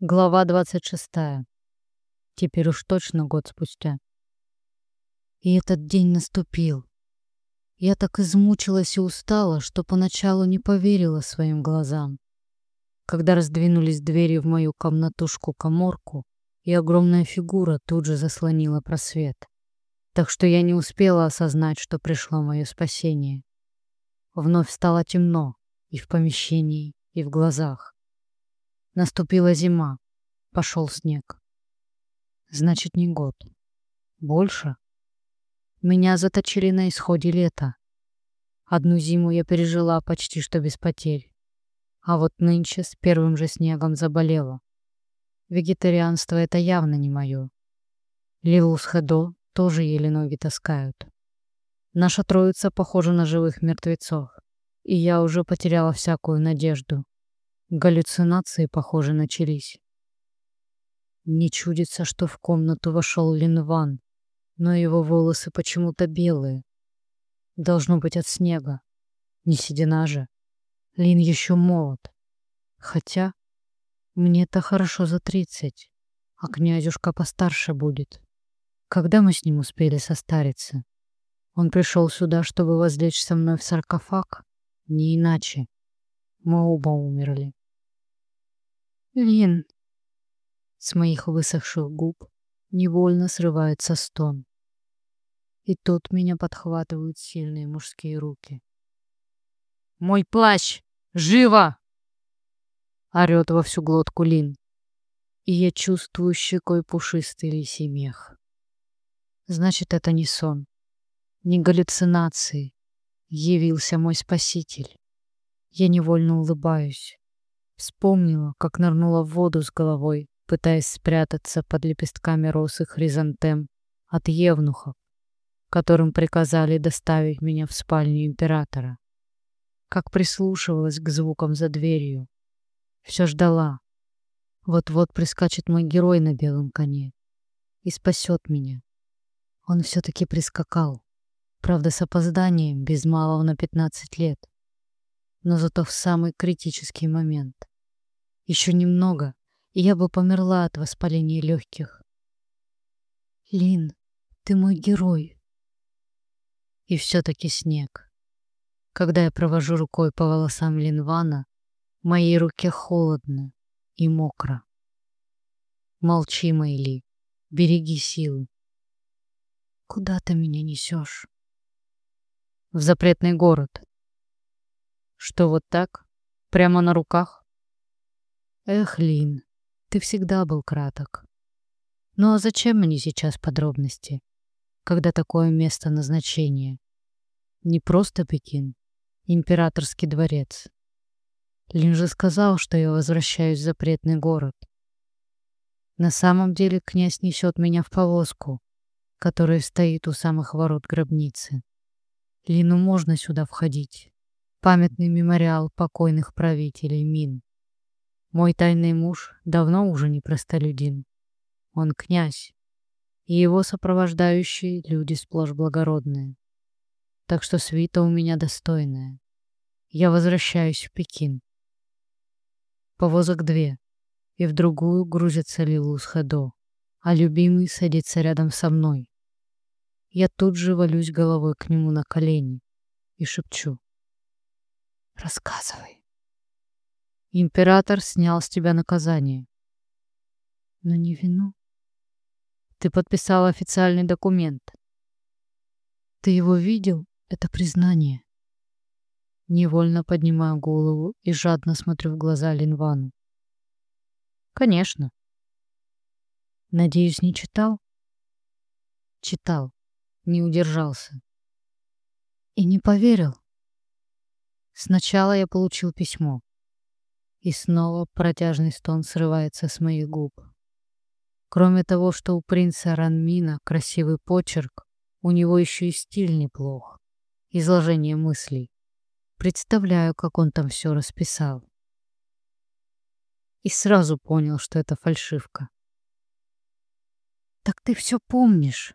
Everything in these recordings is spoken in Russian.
Глава 26. Теперь уж точно год спустя. И этот день наступил. Я так измучилась и устала, что поначалу не поверила своим глазам. Когда раздвинулись двери в мою комнатушку-коморку, и огромная фигура тут же заслонила просвет. Так что я не успела осознать, что пришло мое спасение. Вновь стало темно и в помещении, и в глазах. Наступила зима. Пошел снег. Значит, не год. Больше? Меня заточили на исходе лета. Одну зиму я пережила почти что без потерь. А вот нынче с первым же снегом заболела. Вегетарианство — это явно не мое. Лилус Хедо тоже еле ноги таскают. Наша троица похожа на живых мертвецов, и я уже потеряла всякую надежду. Галлюцинации, похоже, начались. Не чудится, что в комнату вошел Линван, но его волосы почему-то белые. Должно быть от снега. Не седина же. Лин еще молод. Хотя мне-то хорошо за тридцать, а князюшка постарше будет. Когда мы с ним успели состариться? Он пришел сюда, чтобы возлечь со мной в саркофаг? Не иначе. Мы оба умерли. Лин. С моих высохших губ невольно срывается стон. И тут меня подхватывают сильные мужские руки. «Мой плащ! Живо!» Орет во всю глотку Лин. И я чувствую щекой пушистый лисий мех. Значит, это не сон, не галлюцинации. Явился мой спаситель. Я невольно улыбаюсь. Вспомнила, как нырнула в воду с головой, пытаясь спрятаться под лепестками роз и хризантем от евнухов, которым приказали доставить меня в спальню императора. Как прислушивалась к звукам за дверью. Все ждала. Вот-вот прискачет мой герой на белом коне и спасет меня. Он все-таки прискакал. Правда, с опозданием, без малого на 15 лет. Но зато в самый критический момент. Еще немного, и я бы померла от воспаления легких. Лин, ты мой герой. И все-таки снег. Когда я провожу рукой по волосам Линвана, моей руке холодно и мокро. Молчи, Майли, береги силы. Куда ты меня несешь? В запретный город. Что вот так? Прямо на руках? Эх, Лин, ты всегда был краток. Ну а зачем мне сейчас подробности, когда такое место назначения? Не просто Пекин, императорский дворец. Лин же сказал, что я возвращаюсь в запретный город. На самом деле князь несет меня в повозку, которая стоит у самых ворот гробницы. Лину можно сюда входить. Памятный мемориал покойных правителей Мин. Мой тайный муж давно уже не простолюдин. Он князь, и его сопровождающие люди сплошь благородные. Так что свита у меня достойная. Я возвращаюсь в Пекин. Повозок две, и в другую грузится Лилу с Хадо, а любимый садится рядом со мной. Я тут же валюсь головой к нему на колени и шепчу. «Рассказывай». Император снял с тебя наказание. Но не вину. Ты подписал официальный документ. Ты его видел? Это признание. Невольно поднимаю голову и жадно смотрю в глаза Линвану. Конечно. Надеюсь, не читал? Читал. Не удержался. И не поверил. Сначала я получил письмо. И снова протяжный стон срывается с моих губ. Кроме того, что у принца Ранмина красивый почерк, у него еще и стиль неплох. Изложение мыслей. Представляю, как он там все расписал. И сразу понял, что это фальшивка. Так ты все помнишь.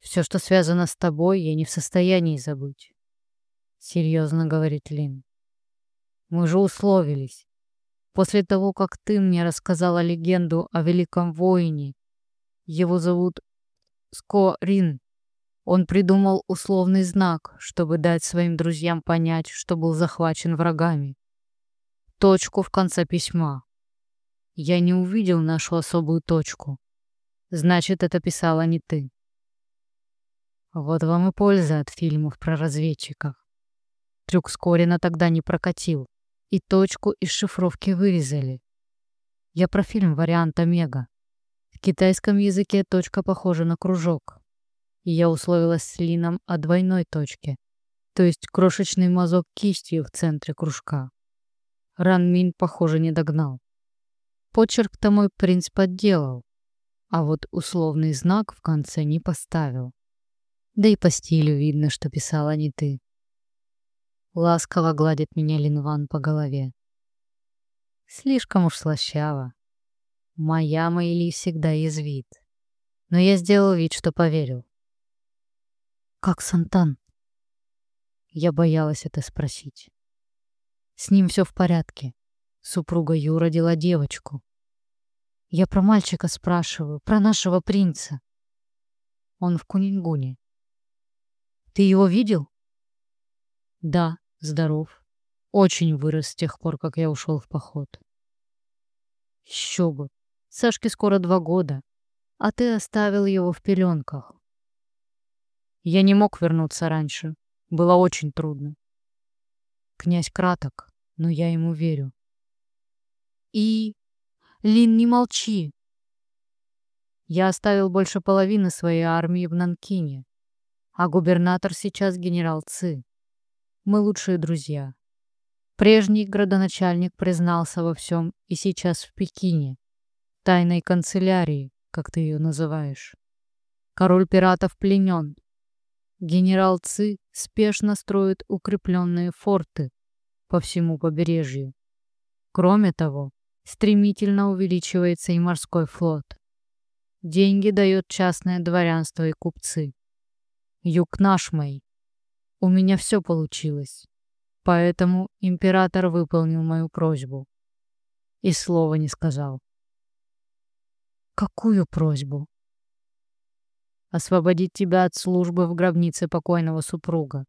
Все, что связано с тобой, я не в состоянии забыть. Серьезно говорит Лин. Мы же условились. После того, как ты мне рассказала легенду о великом воине, его зовут Скорин, он придумал условный знак, чтобы дать своим друзьям понять, что был захвачен врагами. Точку в конце письма. Я не увидел нашу особую точку. Значит, это писала не ты. Вот вам и польза от фильмов про разведчиков. Трюк Скорина тогда не прокатил и точку из шифровки вырезали. Я про фильм «Вариант Омега». В китайском языке точка похожа на кружок. И я условилась с Лином о двойной точке, то есть крошечный мазок кистью в центре кружка. Ранмин, похоже, не догнал. Почерк-то мой принц подделал, а вот условный знак в конце не поставил. Да и по стилю видно, что писала не ты. Ласково гладит меня Линван по голове. Слишком уж слащаво. Моя Мэйли всегда язвит. Но я сделал вид, что поверил. «Как Сантан?» Я боялась это спросить. С ним все в порядке. Супруга Ю родила девочку. Я про мальчика спрашиваю, про нашего принца. Он в Кунингуне. Ты его видел? Да, здоров. Очень вырос с тех пор, как я ушел в поход. Еще бы. Сашке скоро два года, а ты оставил его в пеленках. Я не мог вернуться раньше. Было очень трудно. Князь краток, но я ему верю. И... Лин, не молчи. Я оставил больше половины своей армии в Нанкине, а губернатор сейчас генерал Ци. Мы лучшие друзья. Прежний градоначальник признался во всем и сейчас в Пекине, тайной канцелярии, как ты ее называешь. Король пиратов пленен. Генерал Ци спешно строит укрепленные форты по всему побережью. Кроме того, стремительно увеличивается и морской флот. Деньги дает частное дворянство и купцы. Юг наш мой. У меня все получилось. Поэтому император выполнил мою просьбу. И слова не сказал. Какую просьбу? Освободить тебя от службы в гробнице покойного супруга.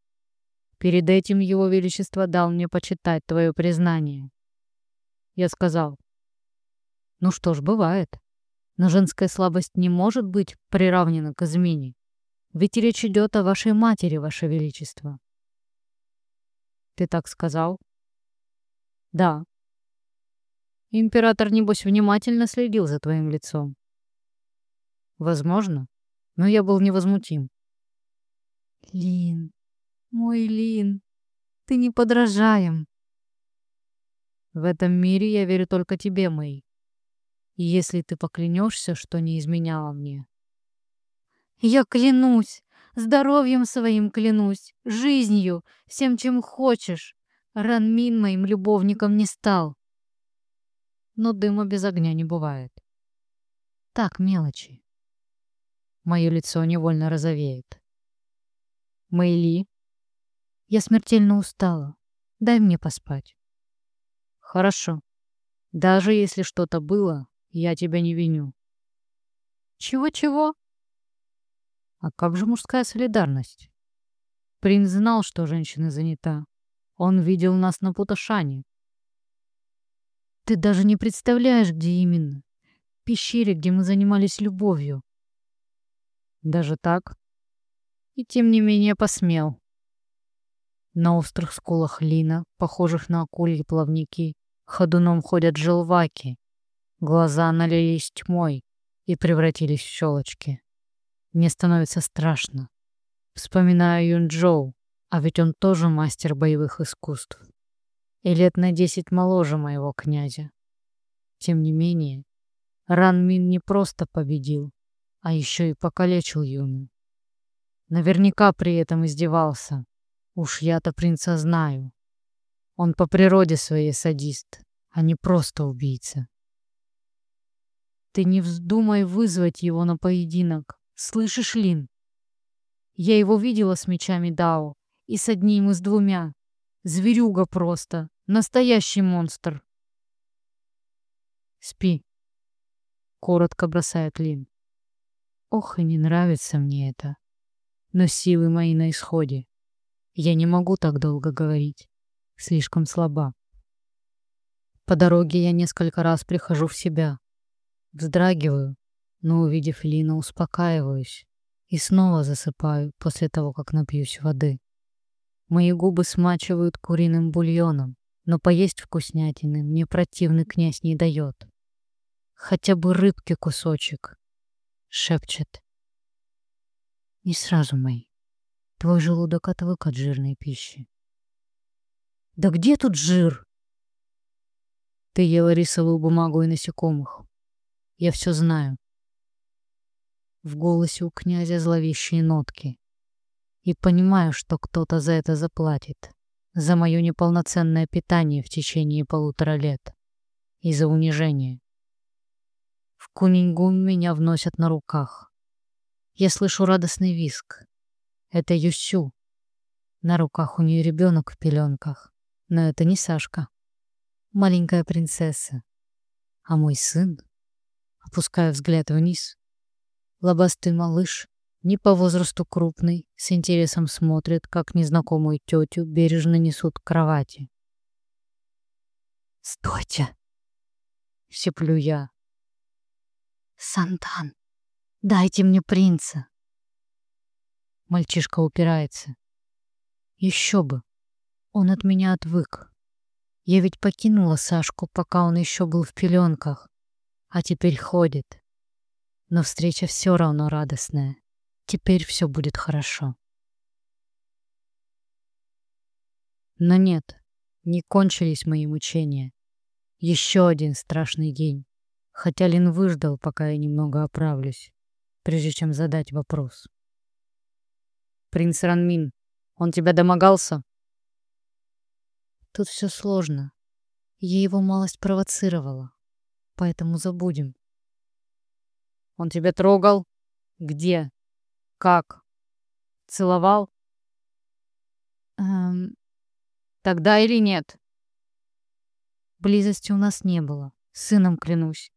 Перед этим его величество дал мне почитать твое признание. Я сказал. Ну что ж, бывает. Но женская слабость не может быть приравнена к измене. Ведь речь идет о вашей матери, ваше величество. Ты так сказал? Да. Император, небось, внимательно следил за твоим лицом. Возможно, но я был невозмутим. Лин, мой Лин, ты не подражаем. В этом мире я верю только тебе, Мэй. И если ты поклянешься, что не изменяла мне. Я клянусь, Здоровьем своим клянусь, жизнью, всем, чем хочешь. Ранмин моим любовником не стал. Но дыма без огня не бывает. Так, мелочи. Мое лицо невольно розовеет. Мэйли, я смертельно устала. Дай мне поспать. Хорошо. Даже если что-то было, я тебя не виню. Чего-чего? А как же мужская солидарность? Принц знал, что женщина занята. Он видел нас на Путашане. Ты даже не представляешь, где именно. В пещере, где мы занимались любовью. Даже так? И тем не менее посмел. На острых скулах лина, похожих на акульи плавники, ходуном ходят желваки. Глаза налились тьмой и превратились в щелочки. Мне становится страшно. Вспоминаю Юнчжоу, а ведь он тоже мастер боевых искусств. И лет на десять моложе моего князя. Тем не менее, Ран Мин не просто победил, а еще и покалечил Юну. Наверняка при этом издевался. Уж я-то принца знаю. Он по природе своей садист, а не просто убийца. Ты не вздумай вызвать его на поединок. Слышишь, Лин? Я его видела с мечами Дао. И с одним, и с двумя. Зверюга просто. Настоящий монстр. Спи. Коротко бросает Лин. Ох, и не нравится мне это. Но силы мои на исходе. Я не могу так долго говорить. Слишком слаба. По дороге я несколько раз прихожу в себя. Вздрагиваю, но, увидев Лина, успокаиваюсь и снова засыпаю после того, как напьюсь воды. Мои губы смачивают куриным бульоном, но поесть вкуснятины мне противный князь не дает. Хотя бы рыбки кусочек, шепчет. Не сразу, мой. Твой желудок отвык от жирной пищи. Да где тут жир? Ты ела рисовую бумагу и насекомых. Я все знаю. В голосе у князя зловещие нотки. И понимаю, что кто-то за это заплатит. За мое неполноценное питание в течение полутора лет. И за унижение. В Кунингун меня вносят на руках. Я слышу радостный виск. Это Юсю. На руках у нее ребенок в пеленках. Но это не Сашка. Маленькая принцесса. А мой сын опуская взгляд вниз. Лобастый малыш, не по возрасту крупный, с интересом смотрит, как незнакомую тетю бережно несут к кровати. «Стойте!» — сеплю я. «Сантан, дайте мне принца!» Мальчишка упирается. Еще бы, он от меня отвык. Я ведь покинула Сашку, пока он еще был в пеленках а теперь ходит. Но встреча все равно радостная. Теперь все будет хорошо. Но нет, не кончились мои мучения. Еще один страшный день. Хотя Лин выждал, пока я немного оправлюсь, прежде чем задать вопрос. «Принц Ранмин, он тебя домогался?» Тут все сложно. Я его малость провоцировала поэтому забудем. Он тебя трогал? Где? Как? Целовал? Эм, тогда или нет? Близости у нас не было, сыном клянусь.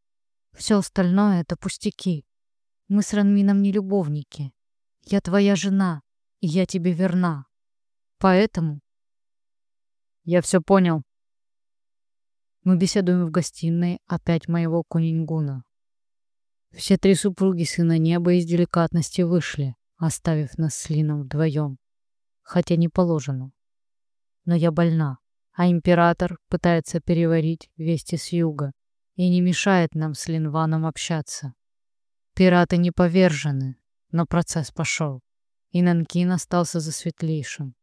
Все остальное — это пустяки. Мы с Ранмином не любовники. Я твоя жена, и я тебе верна. Поэтому... Я все понял. Мы беседуем в гостиной опять моего кунингуна. Все три супруги сына неба из деликатности вышли, оставив нас с Лином вдвоем. Хотя не положено. Но я больна, а император пытается переварить вести с юга и не мешает нам с Линваном общаться. Пираты не повержены, но процесс пошел, и Нанкин остался за светлейшим.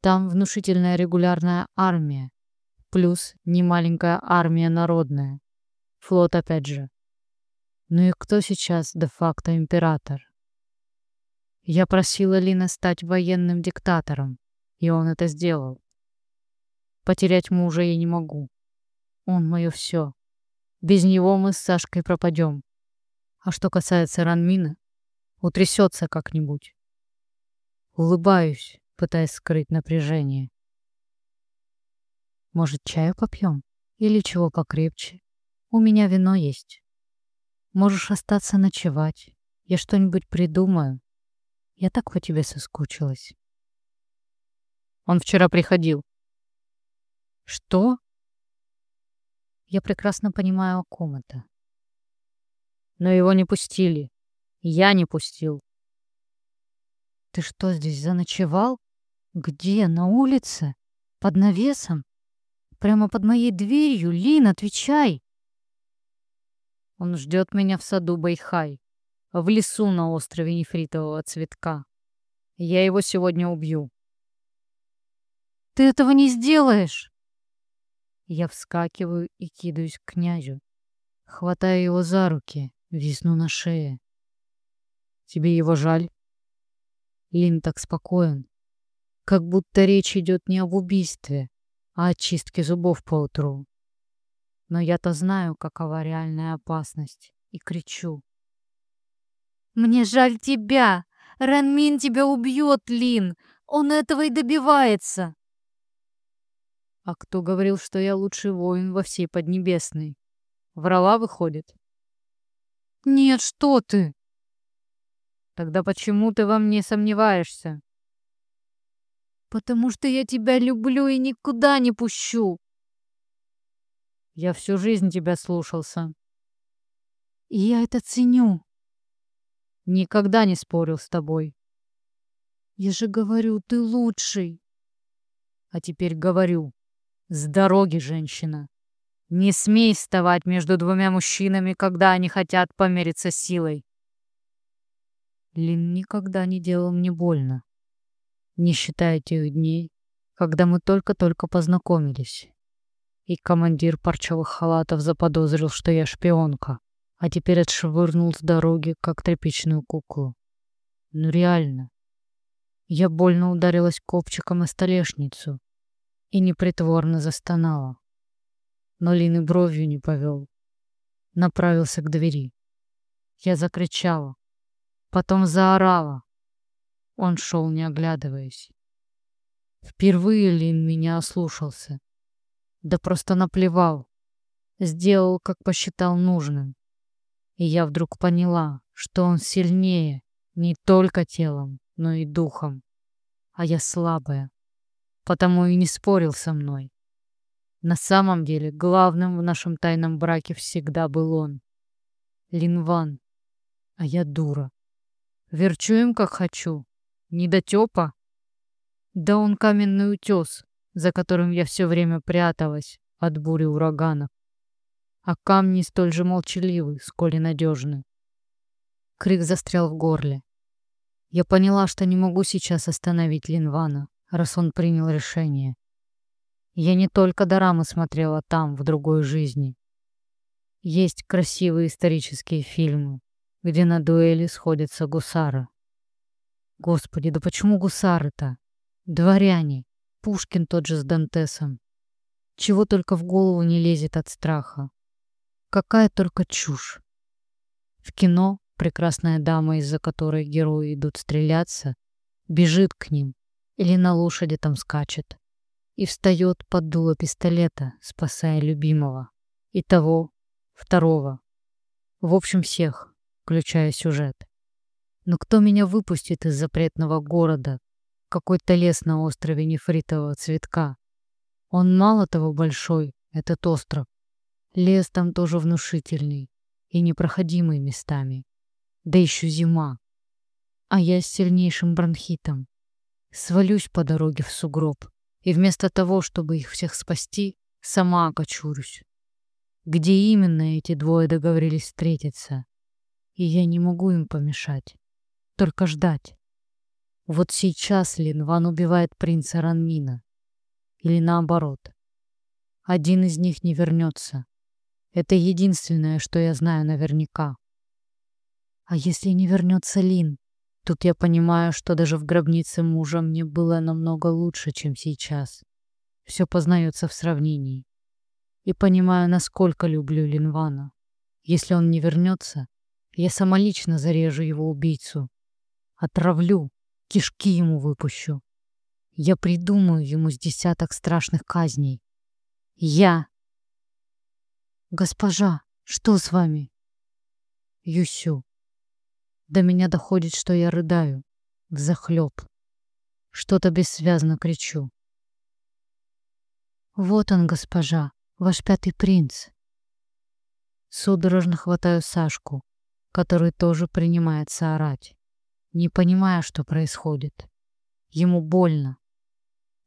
Там внушительная регулярная армия, Плюс немаленькая армия народная. Флот опять же. Ну и кто сейчас де-факто император? Я просила Лина стать военным диктатором, и он это сделал. Потерять мужа я не могу. Он мое все. Без него мы с Сашкой пропадем. А что касается Ранмина, утрясется как-нибудь. Улыбаюсь, пытаясь скрыть напряжение. Может, чаю попьем? Или чего покрепче? У меня вино есть. Можешь остаться ночевать. Я что-нибудь придумаю. Я так по тебе соскучилась. Он вчера приходил. Что? Я прекрасно понимаю, о ком это. Но его не пустили. Я не пустил. Ты что здесь заночевал? Где? На улице? Под навесом? Прямо под моей дверью. Лин, отвечай. Он ждет меня в саду Байхай, в лесу на острове нефритового цветка. Я его сегодня убью. Ты этого не сделаешь. Я вскакиваю и кидаюсь к князю. Хватаю его за руки, висну на шее. Тебе его жаль? Лин так спокоен, как будто речь идет не об убийстве, а очистки зубов по утру. Но я-то знаю, какова реальная опасность, и кричу. «Мне жаль тебя! Ранмин тебя убьет, Лин! Он этого и добивается!» «А кто говорил, что я лучший воин во всей Поднебесной?» Врала, выходит? Нет, что ты? Тогда почему ты во мне сомневаешься? Потому что я тебя люблю и никуда не пущу. Я всю жизнь тебя слушался. И я это ценю. Никогда не спорил с тобой. Я же говорю, ты лучший. А теперь говорю, с дороги, женщина. Не смей вставать между двумя мужчинами, когда они хотят помериться силой. Лин никогда не делал мне больно, не считая тех дней, когда мы только-только познакомились. И командир парчевых халатов заподозрил, что я шпионка, а теперь отшвырнул с дороги, как тряпичную куклу. Ну реально. Я больно ударилась копчиком о столешницу и непритворно застонала. Но Лин и бровью не повел. Направился к двери. Я закричала. Потом заорала. Он шел, не оглядываясь. Впервые Лин меня ослушался. Да просто наплевал. Сделал, как посчитал нужным. И я вдруг поняла, что он сильнее не только телом, но и духом. А я слабая. Потому и не спорил со мной. На самом деле, главным в нашем тайном браке всегда был он. Линван. А я дура. Верчу им, как хочу. Не дотёпа. Да он каменный утес, за которым я все время пряталась от бури урагана. А камни столь же молчаливы, сколь и надежны. Крик застрял в горле. Я поняла, что не могу сейчас остановить Линвана, раз он принял решение. Я не только дорамы смотрела там, в другой жизни. Есть красивые исторические фильмы, где на дуэли сходятся гусары. Господи, да почему гусары-то? Дворяне, Пушкин тот же с Дантесом. Чего только в голову не лезет от страха. Какая только чушь. В кино прекрасная дама, из-за которой герои идут стреляться, бежит к ним или на лошади там скачет и встает под дуло пистолета, спасая любимого. И того, второго. В общем, всех включая сюжет. Но кто меня выпустит из запретного города? Какой-то лес на острове нефритового цветка. Он мало того большой, этот остров. Лес там тоже внушительный и непроходимый местами. Да еще зима. А я с сильнейшим бронхитом. Свалюсь по дороге в сугроб. И вместо того, чтобы их всех спасти, сама окочурюсь. Где именно эти двое договорились встретиться? и я не могу им помешать. Только ждать. Вот сейчас Линван убивает принца Ранмина. Или наоборот. Один из них не вернется. Это единственное, что я знаю наверняка. А если не вернется Лин? Тут я понимаю, что даже в гробнице мужа мне было намного лучше, чем сейчас. Все познается в сравнении. И понимаю, насколько люблю Линвана. Если он не вернется, я сама лично зарежу его убийцу. Отравлю, кишки ему выпущу. Я придумаю ему с десяток страшных казней. Я... Госпожа, что с вами? Юсю. До меня доходит, что я рыдаю. Взахлеб. Что-то бессвязно кричу. Вот он, госпожа, ваш пятый принц. Судорожно хватаю Сашку который тоже принимается орать, не понимая, что происходит. Ему больно.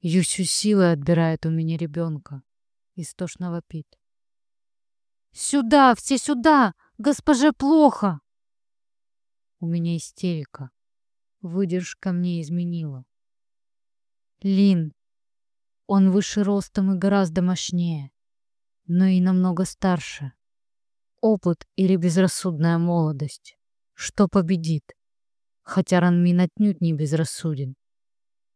Юсю силой отбирает у меня ребенка. Истошно вопит. «Сюда! Все сюда! Госпоже плохо!» У меня истерика. Выдержка мне изменила. Лин. Он выше ростом и гораздо мощнее, но и намного старше опыт или безрассудная молодость? Что победит? Хотя Ранмин отнюдь не безрассуден.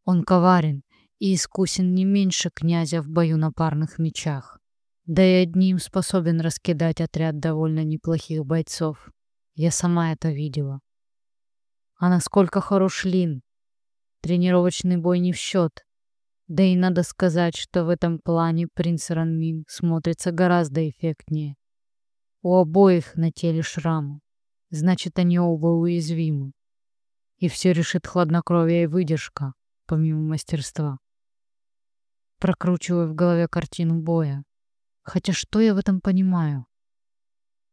Он коварен и искусен не меньше князя в бою на парных мечах. Да и одним способен раскидать отряд довольно неплохих бойцов. Я сама это видела. А насколько хорош Лин? Тренировочный бой не в счет. Да и надо сказать, что в этом плане принц Ранмин смотрится гораздо эффектнее. У обоих на теле шрамы. Значит, они оба уязвимы. И все решит хладнокровие и выдержка, помимо мастерства. Прокручиваю в голове картину боя. Хотя что я в этом понимаю?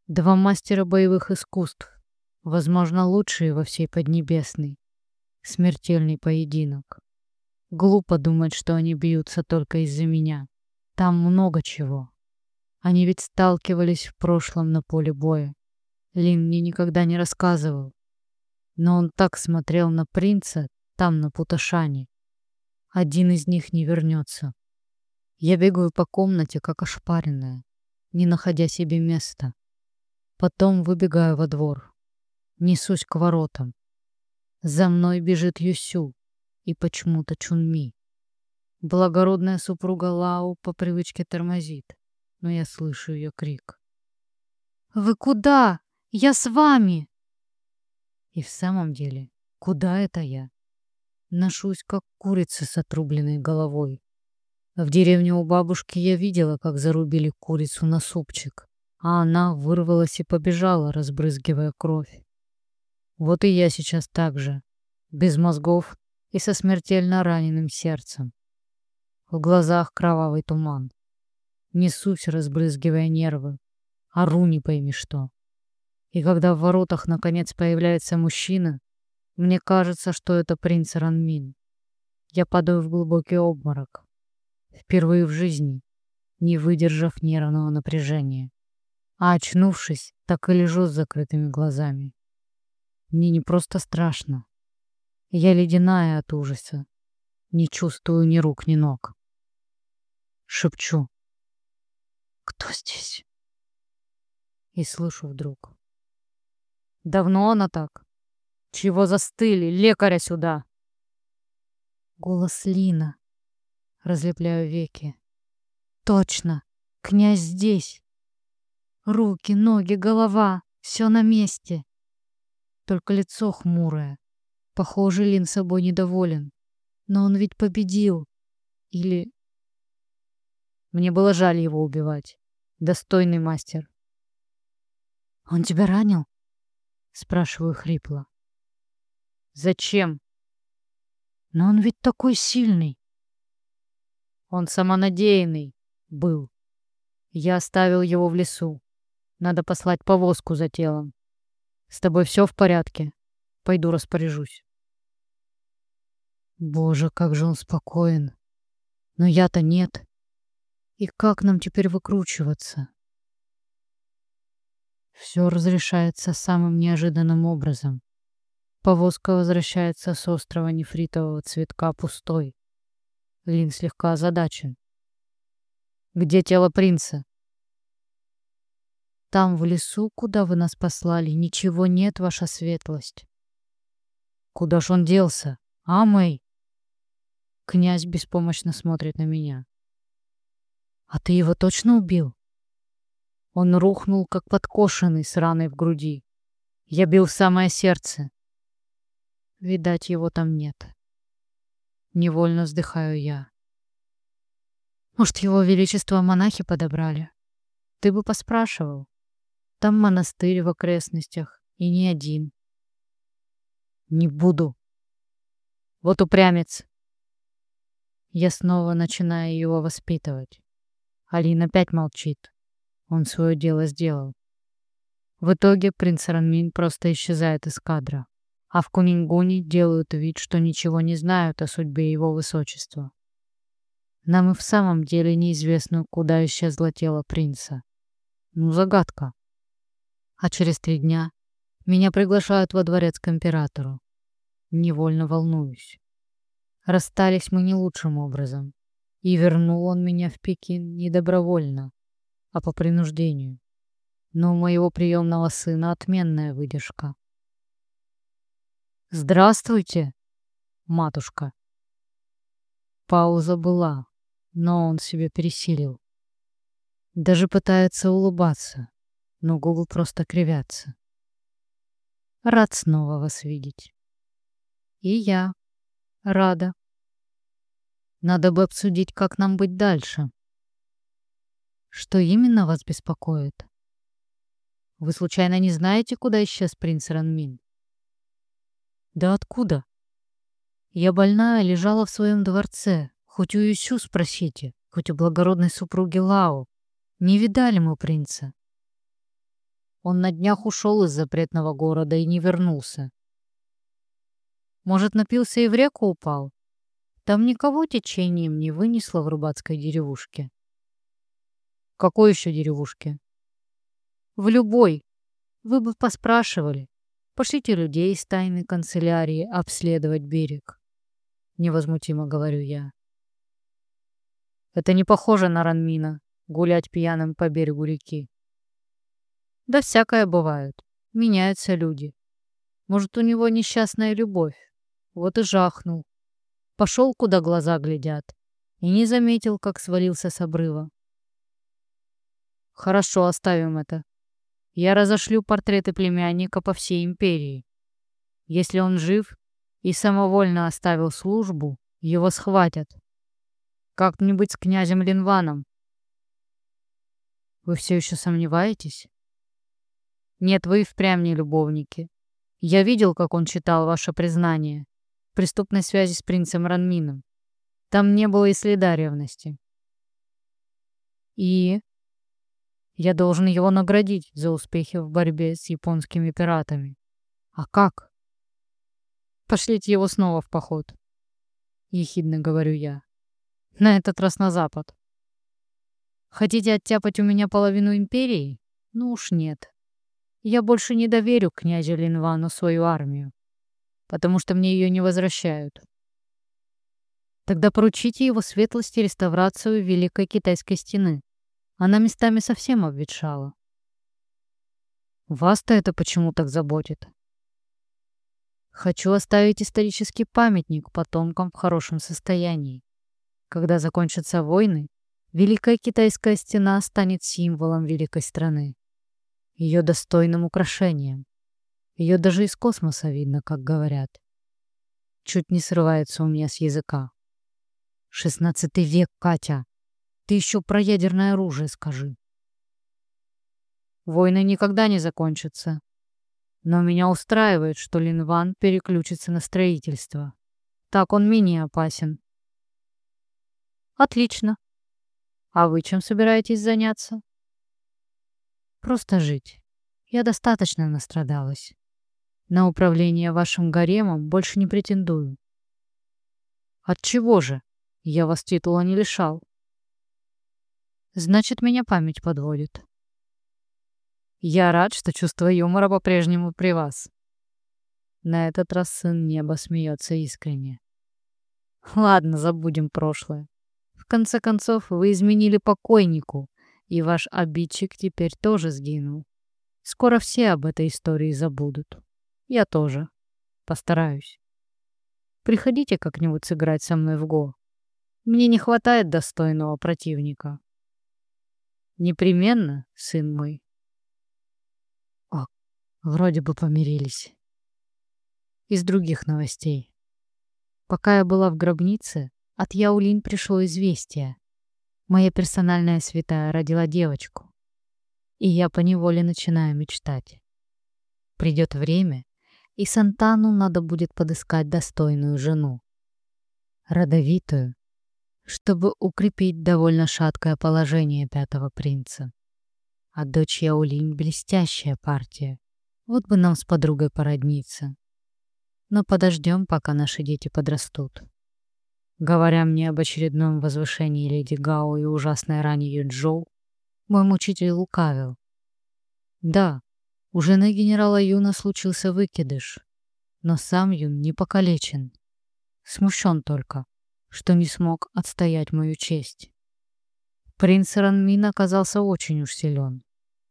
Два мастера боевых искусств, возможно, лучшие во всей Поднебесной. Смертельный поединок. Глупо думать, что они бьются только из-за меня. Там много чего. Они ведь сталкивались в прошлом на поле боя. Лин мне никогда не рассказывал. Но он так смотрел на принца там, на Путашане. Один из них не вернется. Я бегаю по комнате, как ошпаренная, не находя себе места. Потом выбегаю во двор. Несусь к воротам. За мной бежит Юсю и почему-то Чунми. Благородная супруга Лао по привычке тормозит, но я слышу ее крик. «Вы куда? Я с вами!» И в самом деле, куда это я? Ношусь, как курица с отрубленной головой. В деревне у бабушки я видела, как зарубили курицу на супчик, а она вырвалась и побежала, разбрызгивая кровь. Вот и я сейчас так же, без мозгов и со смертельно раненым сердцем. В глазах кровавый туман. Несусь, разбрызгивая нервы. Ору не пойми что. И когда в воротах наконец появляется мужчина, мне кажется, что это принц Ранмин. Я падаю в глубокий обморок. Впервые в жизни, не выдержав нервного напряжения. А очнувшись, так и лежу с закрытыми глазами. Мне не просто страшно. Я ледяная от ужаса. Не чувствую ни рук, ни ног. Шепчу. «Кто здесь?» И слышу вдруг. «Давно она так? Чего застыли? Лекаря сюда!» Голос Лина. Разлепляю веки. Точно, князь здесь. Руки, ноги, голова, все на месте. Только лицо хмурое. Похоже, Лин собой недоволен. Но он ведь победил. Или... Мне было жаль его убивать. Достойный мастер. «Он тебя ранил?» Спрашиваю хрипло. «Зачем?» «Но он ведь такой сильный». Он самонадеянный был. Я оставил его в лесу. Надо послать повозку за телом. С тобой все в порядке? Пойду распоряжусь. Боже, как же он спокоен. Но я-то нет. И как нам теперь выкручиваться? Все разрешается самым неожиданным образом. Повозка возвращается с острова нефритового цветка пустой. Лин слегка озадачен. «Где тело принца?» «Там, в лесу, куда вы нас послали, ничего нет, ваша светлость». «Куда ж он делся? А, Мэй?» Князь беспомощно смотрит на меня. «А ты его точно убил?» Он рухнул, как подкошенный, с раной в груди. Я бил в самое сердце. Видать, его там нет. Невольно вздыхаю я. Может, его величество монахи подобрали? Ты бы поспрашивал. Там монастырь в окрестностях, и не один. Не буду. Вот упрямец. Я снова начинаю его воспитывать. Алина опять молчит. Он свое дело сделал. В итоге принц Ранмин просто исчезает из кадра а в Кунингуне делают вид, что ничего не знают о судьбе его высочества. Нам и в самом деле неизвестно, куда исчезло тело принца. Ну, загадка. А через три дня меня приглашают во дворец к императору. Невольно волнуюсь. Расстались мы не лучшим образом. И вернул он меня в Пекин не добровольно, а по принуждению. Но у моего приемного сына отменная выдержка. «Здравствуйте, матушка». Пауза была, но он себя пересилил. Даже пытается улыбаться, но губы просто кривятся. Рад снова вас видеть. И я рада. Надо бы обсудить, как нам быть дальше. Что именно вас беспокоит? Вы случайно не знаете, куда исчез принц Ранмин? Да откуда? Я больная, лежала в своем дворце. Хоть у Исю спросите, хоть у благородной супруги Лао. Не видали мы принца. Он на днях ушел из запретного города и не вернулся. Может, напился и в реку упал? Там никого течением не вынесло в рыбацкой деревушке. Какой еще деревушке? В любой. Вы бы поспрашивали. Пошлите людей из тайной канцелярии обследовать берег. Невозмутимо говорю я. Это не похоже на Ранмина, гулять пьяным по берегу реки. Да всякое бывает. Меняются люди. Может, у него несчастная любовь. Вот и жахнул. Пошел, куда глаза глядят. И не заметил, как свалился с обрыва. Хорошо, оставим это. Я разошлю портреты племянника по всей империи. Если он жив и самовольно оставил службу, его схватят. Как-нибудь с князем Линваном. Вы все еще сомневаетесь? Нет, вы и впрямь не любовники. Я видел, как он читал ваше признание. Преступной связи с принцем Ранмином. Там не было и следа ревности. И я должен его наградить за успехи в борьбе с японскими пиратами. А как? Пошлите его снова в поход. Ехидно говорю я. На этот раз на запад. Хотите оттяпать у меня половину империи? Ну уж нет. Я больше не доверю князю Линвану свою армию, потому что мне ее не возвращают. Тогда поручите его светлости реставрацию Великой Китайской стены. Она местами совсем обветшала. Вас-то это почему так заботит? Хочу оставить исторический памятник потомкам в хорошем состоянии. Когда закончатся войны, Великая Китайская стена станет символом великой страны. Ее достойным украшением. Ее даже из космоса видно, как говорят. Чуть не срывается у меня с языка. Шестнадцатый век, Катя. Ты еще про ядерное оружие скажи. Войны никогда не закончатся. Но меня устраивает, что Линван переключится на строительство. Так он менее опасен. Отлично. А вы чем собираетесь заняться? Просто жить. Я достаточно настрадалась. На управление вашим гаремом больше не претендую. От чего же? Я вас титула не лишал. Значит, меня память подводит. Я рад, что чувство юмора по-прежнему при вас. На этот раз сын неба смеется искренне. Ладно, забудем прошлое. В конце концов, вы изменили покойнику, и ваш обидчик теперь тоже сгинул. Скоро все об этой истории забудут. Я тоже. Постараюсь. Приходите как-нибудь сыграть со мной в го. Мне не хватает достойного противника. Непременно, сын мой. О, вроде бы помирились. Из других новостей. Пока я была в гробнице, от Яулин пришло известие. Моя персональная святая родила девочку. И я поневоле начинаю мечтать. Придет время, и Сантану надо будет подыскать достойную жену. Родовитую, чтобы укрепить довольно шаткое положение пятого принца. А дочь Яулинь — блестящая партия. Вот бы нам с подругой породниться. Но подождем, пока наши дети подрастут. Говоря мне об очередном возвышении леди Гао и ужасной ране Юджоу, мой мучитель лукавил. Да, у жены генерала Юна случился выкидыш, но сам Юн не покалечен. Смущен только что не смог отстоять мою честь. Принц Ранмин оказался очень уж силен.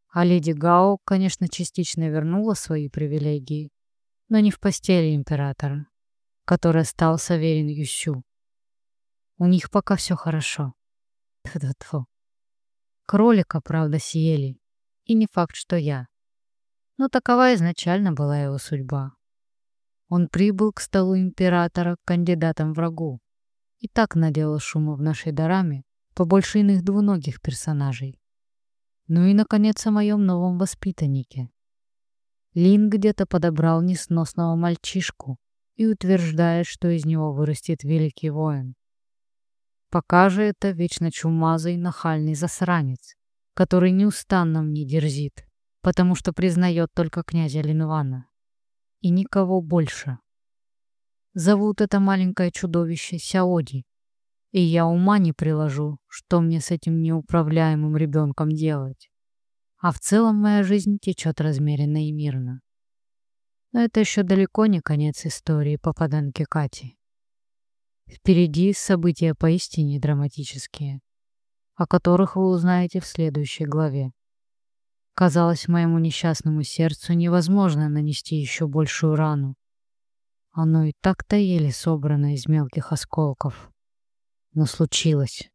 А леди Гао, конечно, частично вернула свои привилегии, но не в постели императора, который стал соверен Ющу. У них пока все хорошо. Тьфу-тьфу. Кролика, правда, съели, и не факт, что я. Но такова изначально была его судьба. Он прибыл к столу императора кандидатом врагу, и так наделал шума в нашей дораме побольше иных двуногих персонажей. Ну и, наконец, о моем новом воспитаннике. Лин где-то подобрал несносного мальчишку и утверждает, что из него вырастет великий воин. Пока же это вечно чумазый нахальный засранец, который неустанно мне дерзит, потому что признает только князя Линвана. И никого больше. Зовут это маленькое чудовище Сяоди, и я ума не приложу, что мне с этим неуправляемым ребенком делать. А в целом моя жизнь течет размеренно и мирно. Но это еще далеко не конец истории попаданки Кати. Впереди события поистине драматические, о которых вы узнаете в следующей главе. Казалось, моему несчастному сердцу невозможно нанести еще большую рану. Оно и так-то еле собрано из мелких осколков но случилось.